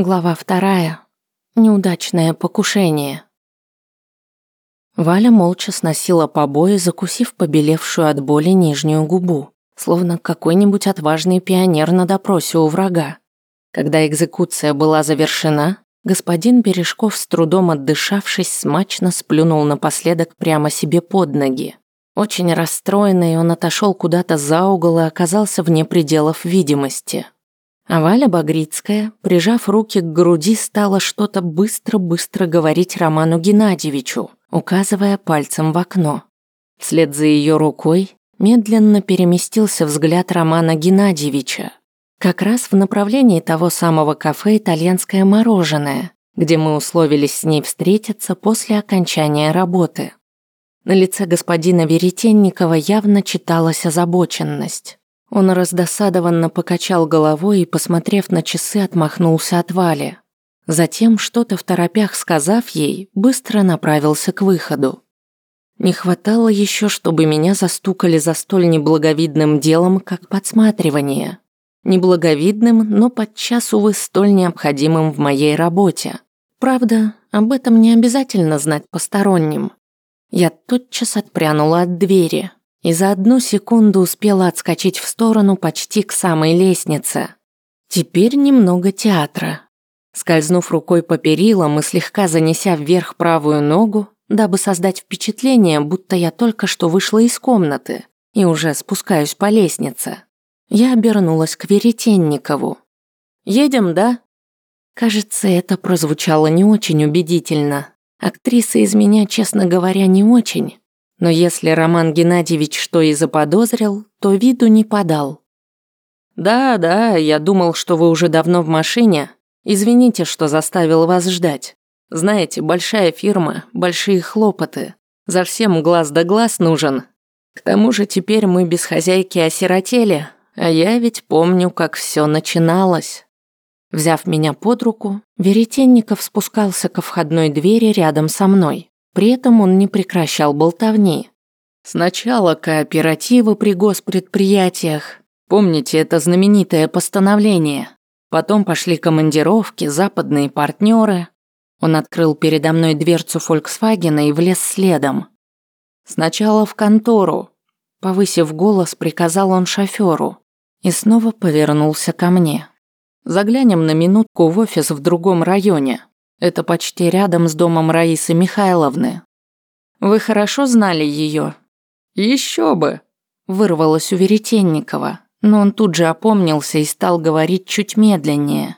Глава вторая. Неудачное покушение. Валя молча сносила побои, закусив побелевшую от боли нижнюю губу, словно какой-нибудь отважный пионер на допросе у врага. Когда экзекуция была завершена, господин Бережков, с трудом отдышавшись, смачно сплюнул напоследок прямо себе под ноги. Очень расстроенный, он отошел куда-то за угол и оказался вне пределов видимости – а Валя Багрицкая, прижав руки к груди, стала что-то быстро-быстро говорить Роману Геннадьевичу, указывая пальцем в окно. Вслед за ее рукой медленно переместился взгляд Романа Геннадьевича, как раз в направлении того самого кафе «Итальянское мороженое», где мы условились с ней встретиться после окончания работы. На лице господина Веретенникова явно читалась озабоченность. Он раздосадованно покачал головой и, посмотрев на часы, отмахнулся от Вали. Затем, что-то в торопях сказав ей, быстро направился к выходу. Не хватало еще, чтобы меня застукали за столь неблаговидным делом, как подсматривание. Неблаговидным, но подчас, увы, столь необходимым в моей работе. Правда, об этом не обязательно знать посторонним. Я тотчас отпрянула от двери, и за одну секунду успела отскочить в сторону почти к самой лестнице. Теперь немного театра. Скользнув рукой по перилам и слегка занеся вверх правую ногу, дабы создать впечатление, будто я только что вышла из комнаты и уже спускаюсь по лестнице, я обернулась к Веретенникову. «Едем, да?» Кажется, это прозвучало не очень убедительно. Актриса из меня, честно говоря, не очень. Но если Роман Геннадьевич что и заподозрил, то виду не подал. «Да, да, я думал, что вы уже давно в машине. Извините, что заставил вас ждать. Знаете, большая фирма, большие хлопоты. За всем глаз да глаз нужен. К тому же теперь мы без хозяйки осиротели, а я ведь помню, как все начиналось». Взяв меня под руку, Веретенников спускался ко входной двери рядом со мной. При этом он не прекращал болтовни. Сначала кооперативы при госпредприятиях. Помните это знаменитое постановление? Потом пошли командировки, западные партнеры. Он открыл передо мной дверцу Фольксвагена и влез следом. Сначала в контору. Повысив голос, приказал он шоферу. И снова повернулся ко мне. Заглянем на минутку в офис в другом районе. Это почти рядом с домом Раисы Михайловны. Вы хорошо знали ее? Еще бы, вырвалось у Веретенникова, но он тут же опомнился и стал говорить чуть медленнее.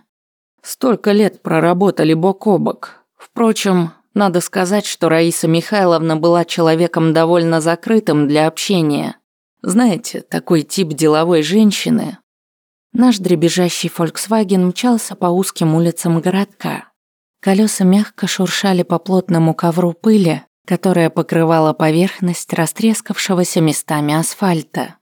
Столько лет проработали бок о бок. Впрочем, надо сказать, что Раиса Михайловна была человеком довольно закрытым для общения. Знаете, такой тип деловой женщины. Наш дребезжащий Volkswagen мчался по узким улицам городка. Колеса мягко шуршали по плотному ковру пыли, которая покрывала поверхность растрескавшегося местами асфальта.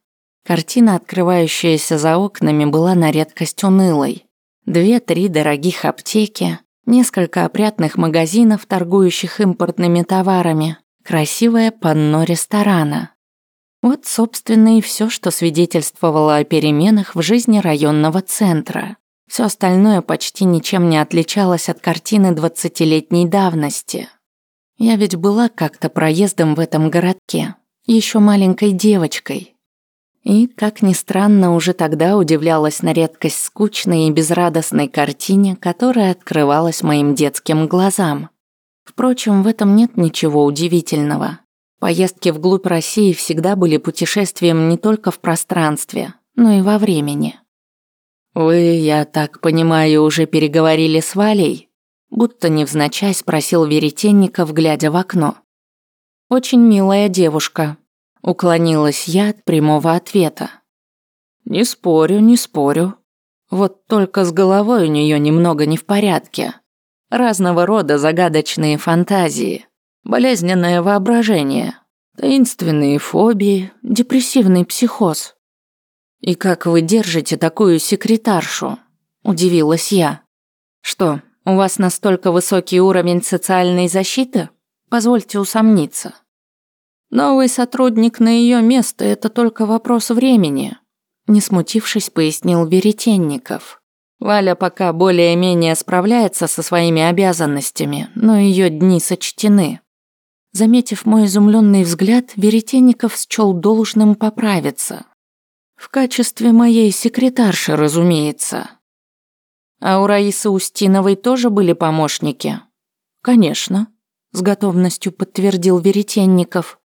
Картина, открывающаяся за окнами, была на редкость унылой. Две-три дорогих аптеки, несколько опрятных магазинов, торгующих импортными товарами, красивое панно ресторана. Вот, собственно, и все, что свидетельствовало о переменах в жизни районного центра. Все остальное почти ничем не отличалось от картины двадцатилетней давности. Я ведь была как-то проездом в этом городке, еще маленькой девочкой. И, как ни странно, уже тогда удивлялась на редкость скучной и безрадостной картине, которая открывалась моим детским глазам. Впрочем, в этом нет ничего удивительного. Поездки вглубь России всегда были путешествием не только в пространстве, но и во времени. «Вы, я так понимаю, уже переговорили с Валей?» Будто невзначай спросил Веретенников, глядя в окно. «Очень милая девушка», – уклонилась я от прямого ответа. «Не спорю, не спорю. Вот только с головой у нее немного не в порядке. Разного рода загадочные фантазии, болезненное воображение, таинственные фобии, депрессивный психоз». «И как вы держите такую секретаршу?» – удивилась я. «Что, у вас настолько высокий уровень социальной защиты? Позвольте усомниться». «Новый сотрудник на ее место – это только вопрос времени», – не смутившись, пояснил Веретенников. Валя пока более-менее справляется со своими обязанностями, но ее дни сочтены. Заметив мой изумленный взгляд, Веретенников счел должным поправиться. В качестве моей секретарши, разумеется. А у Раисы Устиновой тоже были помощники? Конечно, с готовностью подтвердил Веретенников.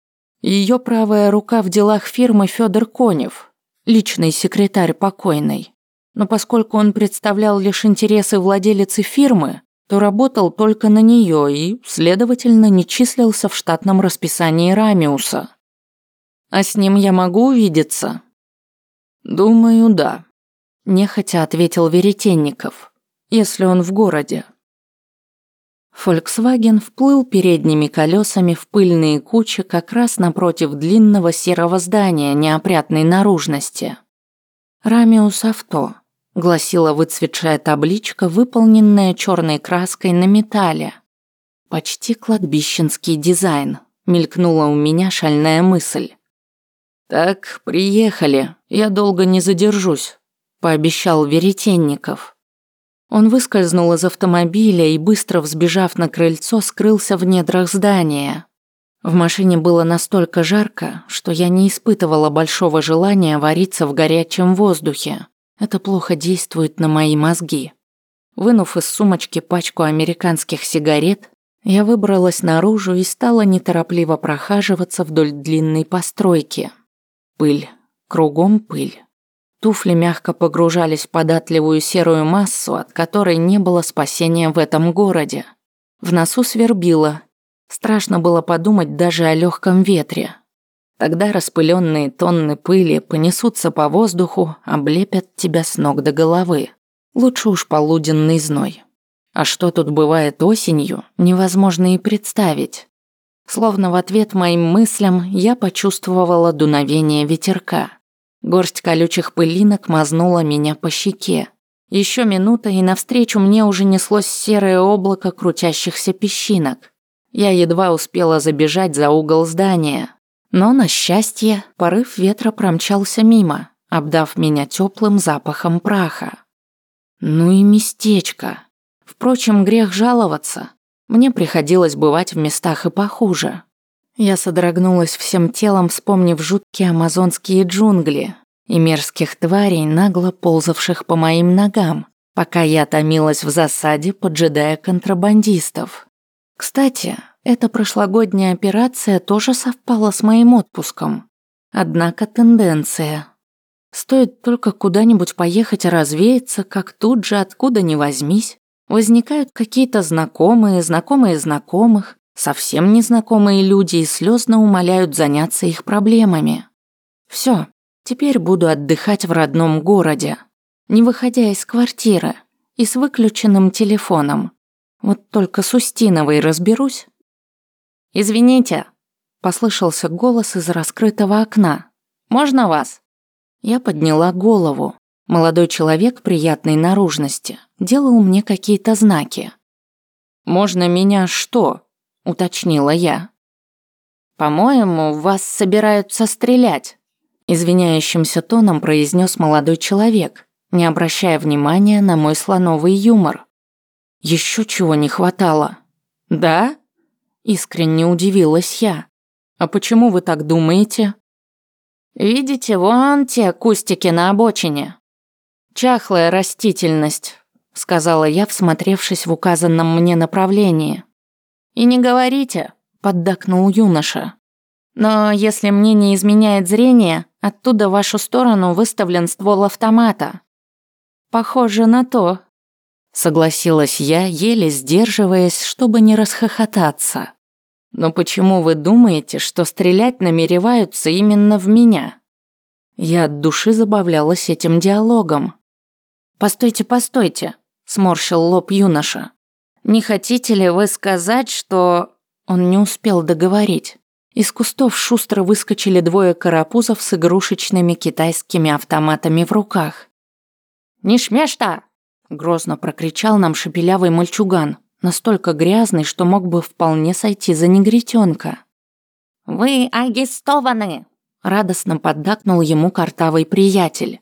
Ее правая рука в делах фирмы Федор Конев, личный секретарь покойной. Но поскольку он представлял лишь интересы владелицы фирмы, то работал только на нее и, следовательно, не числился в штатном расписании Рамиуса. А с ним я могу увидеться? Думаю, да. Нехотя ответил Веретенников. Если он в городе. Фольксваген вплыл передними колесами в пыльные кучи как раз напротив длинного серого здания неопрятной наружности. «Рамиус авто», – гласила выцветшая табличка, выполненная черной краской на металле. «Почти кладбищенский дизайн», – мелькнула у меня шальная мысль. «Так, приехали, я долго не задержусь», – пообещал Веретенников. Он выскользнул из автомобиля и, быстро взбежав на крыльцо, скрылся в недрах здания. В машине было настолько жарко, что я не испытывала большого желания вариться в горячем воздухе. Это плохо действует на мои мозги. Вынув из сумочки пачку американских сигарет, я выбралась наружу и стала неторопливо прохаживаться вдоль длинной постройки. Пыль. Кругом пыль. Туфли мягко погружались в податливую серую массу, от которой не было спасения в этом городе. В носу свербило. Страшно было подумать даже о легком ветре. Тогда распыленные тонны пыли понесутся по воздуху, облепят тебя с ног до головы. Лучше уж полуденный зной. А что тут бывает осенью, невозможно и представить. Словно в ответ моим мыслям я почувствовала дуновение ветерка. Горсть колючих пылинок мазнула меня по щеке. Еще минута, и навстречу мне уже неслось серое облако крутящихся песчинок. Я едва успела забежать за угол здания. Но, на счастье, порыв ветра промчался мимо, обдав меня теплым запахом праха. Ну и местечко. Впрочем, грех жаловаться. Мне приходилось бывать в местах и похуже. Я содрогнулась всем телом, вспомнив жуткие амазонские джунгли и мерзких тварей, нагло ползавших по моим ногам, пока я томилась в засаде, поджидая контрабандистов. Кстати, эта прошлогодняя операция тоже совпала с моим отпуском. Однако тенденция. Стоит только куда-нибудь поехать развеяться, как тут же, откуда ни возьмись, возникают какие-то знакомые, знакомые знакомых, Совсем незнакомые люди и слезно умоляют заняться их проблемами. Все, теперь буду отдыхать в родном городе, не выходя из квартиры и с выключенным телефоном. Вот только с Устиновой разберусь. «Извините», – послышался голос из раскрытого окна. «Можно вас?» Я подняла голову. Молодой человек приятной наружности делал мне какие-то знаки. «Можно меня что?» – уточнила я. «По-моему, вас собираются стрелять», – извиняющимся тоном произнес молодой человек, не обращая внимания на мой слоновый юмор. Еще чего не хватало. «Да?» – искренне удивилась я. «А почему вы так думаете?» «Видите, вон те кустики на обочине. Чахлая растительность», – сказала я, всмотревшись в указанном мне направлении. «И не говорите», – поддакнул юноша. «Но если мне не изменяет зрение, оттуда в вашу сторону выставлен ствол автомата». «Похоже на то», – согласилась я, еле сдерживаясь, чтобы не расхохотаться. «Но почему вы думаете, что стрелять намереваются именно в меня?» Я от души забавлялась этим диалогом. «Постойте, постойте», – сморщил лоб юноша. Не хотите ли вы сказать, что...» Он не успел договорить. Из кустов шустро выскочили двое карапузов с игрушечными китайскими автоматами в руках. «Не шмешта!» – грозно прокричал нам шепелявый мальчуган, настолько грязный, что мог бы вполне сойти за негритенка. «Вы агистованы!» – радостно поддакнул ему картавый приятель.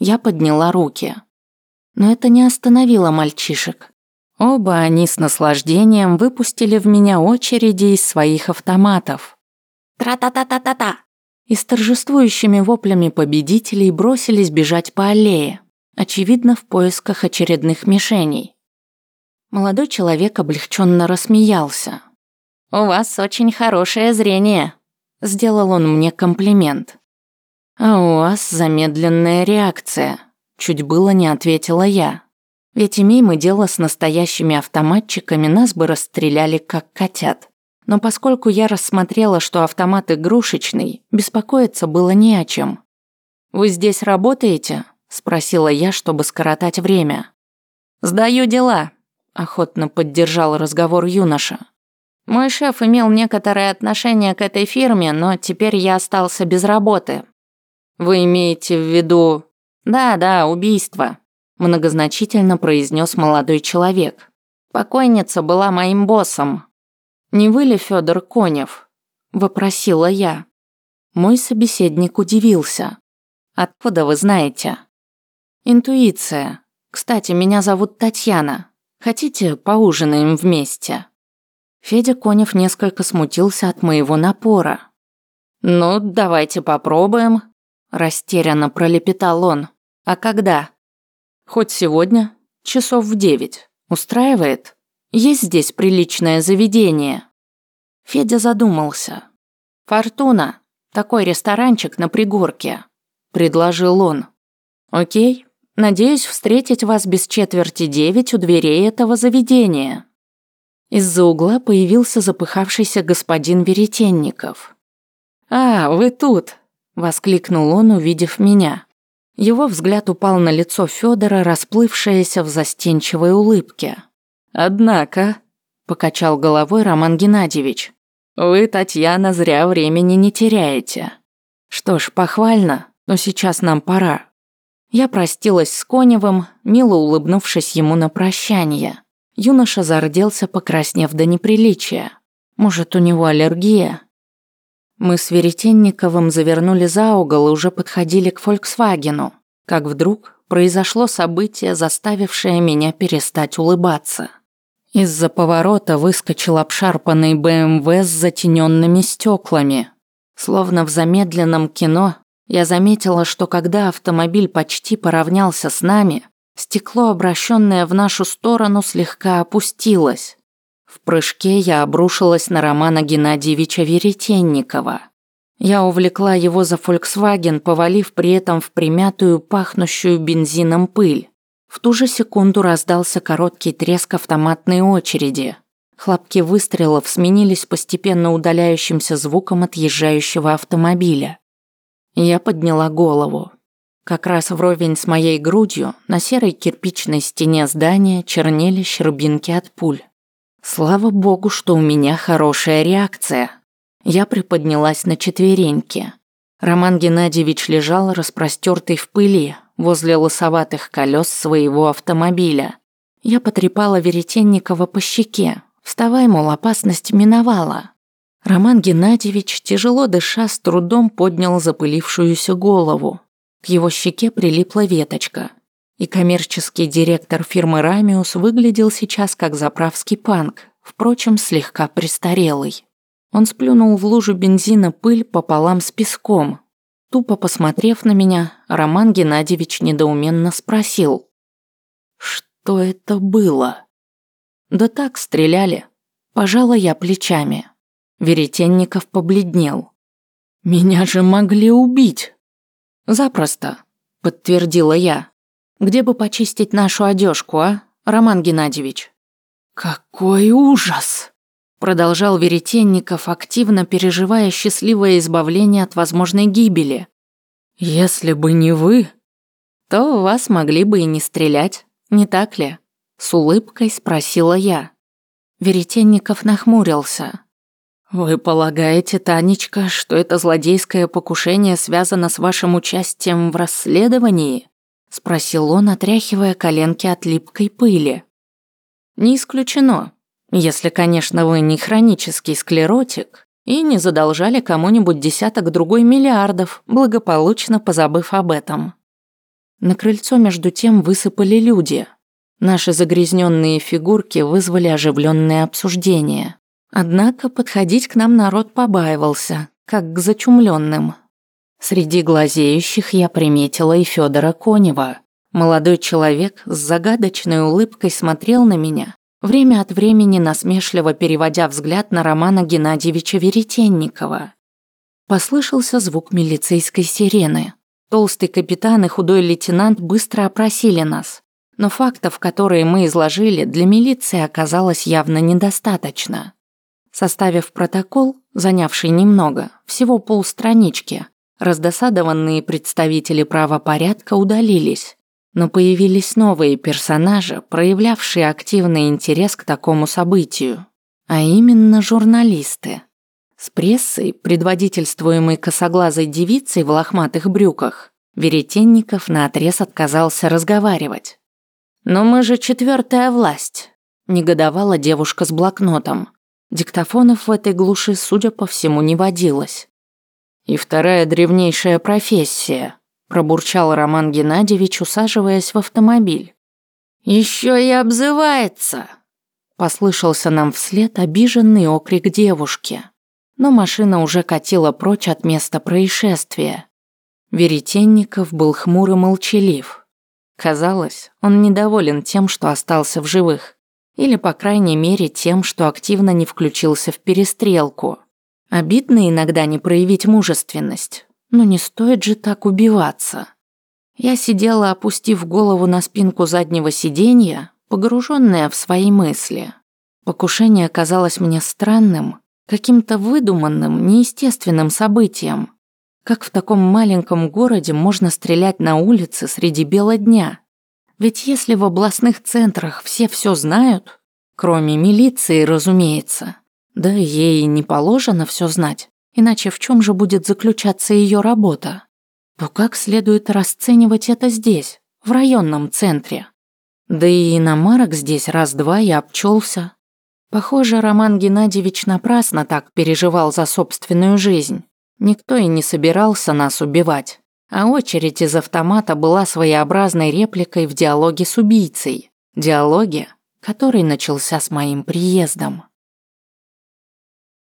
Я подняла руки. Но это не остановило мальчишек. Оба они с наслаждением выпустили в меня очереди из своих автоматов. Тра-та-та-та-та-та! И с торжествующими воплями победителей бросились бежать по аллее, очевидно, в поисках очередных мишеней. Молодой человек облегченно рассмеялся. «У вас очень хорошее зрение», – сделал он мне комплимент. «А у вас замедленная реакция», – чуть было не ответила я. Ведь имей мы дело с настоящими автоматчиками, нас бы расстреляли как котят. Но поскольку я рассмотрела, что автомат игрушечный, беспокоиться было не о чем. «Вы здесь работаете?» – спросила я, чтобы скоротать время. «Сдаю дела», – охотно поддержал разговор юноша. «Мой шеф имел некоторое отношение к этой фирме, но теперь я остался без работы». «Вы имеете в виду...» «Да-да, убийство», многозначительно произнес молодой человек. Покойница была моим боссом. Не вы ли Федор Конев? вопросила я. Мой собеседник удивился. Откуда вы знаете? Интуиция. Кстати, меня зовут Татьяна. Хотите, поужинаем вместе? Федя Конев несколько смутился от моего напора. «Ну, давайте попробуем», – растерянно пролепетал он. «А когда?» Хоть сегодня, часов в девять. Устраивает? Есть здесь приличное заведение?» Федя задумался. «Фортуна. Такой ресторанчик на пригорке», – предложил он. «Окей. Надеюсь встретить вас без четверти девять у дверей этого заведения». Из-за угла появился запыхавшийся господин Веретенников. «А, вы тут!» – воскликнул он, увидев меня. Его взгляд упал на лицо Федора, расплывшееся в застенчивой улыбке. «Однако», – покачал головой Роман Геннадьевич, – «вы, Татьяна, зря времени не теряете. Что ж, похвально, но сейчас нам пора». Я простилась с Коневым, мило улыбнувшись ему на прощание. Юноша зарделся, покраснев до неприличия. Может, у него аллергия? Мы с Веретенниковым завернули за угол и уже подходили к «Фольксвагену», как вдруг произошло событие, заставившее меня перестать улыбаться. Из-за поворота выскочил обшарпанный БМВ с затененными стеклами. Словно в замедленном кино, я заметила, что когда автомобиль почти поравнялся с нами, стекло, обращенное в нашу сторону, слегка опустилось. В прыжке я обрушилась на Романа Геннадьевича Веретенникова. Я увлекла его за Volkswagen, повалив при этом в примятую, пахнущую бензином пыль. В ту же секунду раздался короткий треск автоматной очереди. Хлопки выстрелов сменились постепенно удаляющимся звуком отъезжающего автомобиля. Я подняла голову. Как раз вровень с моей грудью на серой кирпичной стене здания чернели щербинки от пуль. Слава богу, что у меня хорошая реакция. Я приподнялась на четвереньки. Роман Геннадьевич лежал распростертый в пыли возле лосоватых колес своего автомобиля. Я потрепала Веретенникова по щеке. Вставай, мол, опасность миновала. Роман Геннадьевич, тяжело дыша, с трудом поднял запылившуюся голову. К его щеке прилипла веточка – и коммерческий директор фирмы «Рамиус» выглядел сейчас как заправский панк, впрочем, слегка престарелый. Он сплюнул в лужу бензина пыль пополам с песком. Тупо посмотрев на меня, Роман Геннадьевич недоуменно спросил. «Что это было?» «Да так, стреляли». Пожала я плечами. Веретенников побледнел. «Меня же могли убить!» «Запросто», — подтвердила я. Где бы почистить нашу одежку, а, Роман Геннадьевич?» «Какой ужас!» Продолжал Веретенников, активно переживая счастливое избавление от возможной гибели. «Если бы не вы, то вас могли бы и не стрелять, не так ли?» С улыбкой спросила я. Веретенников нахмурился. «Вы полагаете, Танечка, что это злодейское покушение связано с вашим участием в расследовании?» Спросил он, отряхивая коленки от липкой пыли. Не исключено, если, конечно, вы не хронический склеротик и не задолжали кому-нибудь десяток другой миллиардов, благополучно позабыв об этом. На крыльцо между тем высыпали люди. Наши загрязненные фигурки вызвали оживленное обсуждение. Однако подходить к нам народ побаивался, как к зачумленным. Среди глазеющих я приметила и Федора Конева. Молодой человек с загадочной улыбкой смотрел на меня, время от времени насмешливо переводя взгляд на Романа Геннадьевича Веретенникова. Послышался звук милицейской сирены. Толстый капитан и худой лейтенант быстро опросили нас. Но фактов, которые мы изложили, для милиции оказалось явно недостаточно. Составив протокол, занявший немного, всего полстранички, раздосадованные представители правопорядка удалились. Но появились новые персонажи, проявлявшие активный интерес к такому событию. А именно журналисты. С прессой, предводительствуемой косоглазой девицей в лохматых брюках, Веретенников наотрез отказался разговаривать. «Но мы же четвертая власть», – негодовала девушка с блокнотом. Диктофонов в этой глуши, судя по всему, не водилось. «И вторая древнейшая профессия», – пробурчал Роман Геннадьевич, усаживаясь в автомобиль. «Еще и обзывается», – послышался нам вслед обиженный окрик девушки. Но машина уже катила прочь от места происшествия. Веретенников был хмур и молчалив. Казалось, он недоволен тем, что остался в живых. Или, по крайней мере, тем, что активно не включился в перестрелку. Обидно иногда не проявить мужественность, но не стоит же так убиваться. Я сидела, опустив голову на спинку заднего сиденья, погруженная в свои мысли. Покушение казалось мне странным, каким-то выдуманным, неестественным событием. Как в таком маленьком городе можно стрелять на улице среди бела дня? Ведь если в областных центрах все все знают, кроме милиции, разумеется, да ей не положено все знать, иначе в чем же будет заключаться ее работа? То как следует расценивать это здесь, в районном центре? Да и иномарок здесь раз-два я обчелся. Похоже, Роман Геннадьевич напрасно так переживал за собственную жизнь. Никто и не собирался нас убивать а очередь из автомата была своеобразной репликой в диалоге с убийцей. Диалоге, который начался с моим приездом.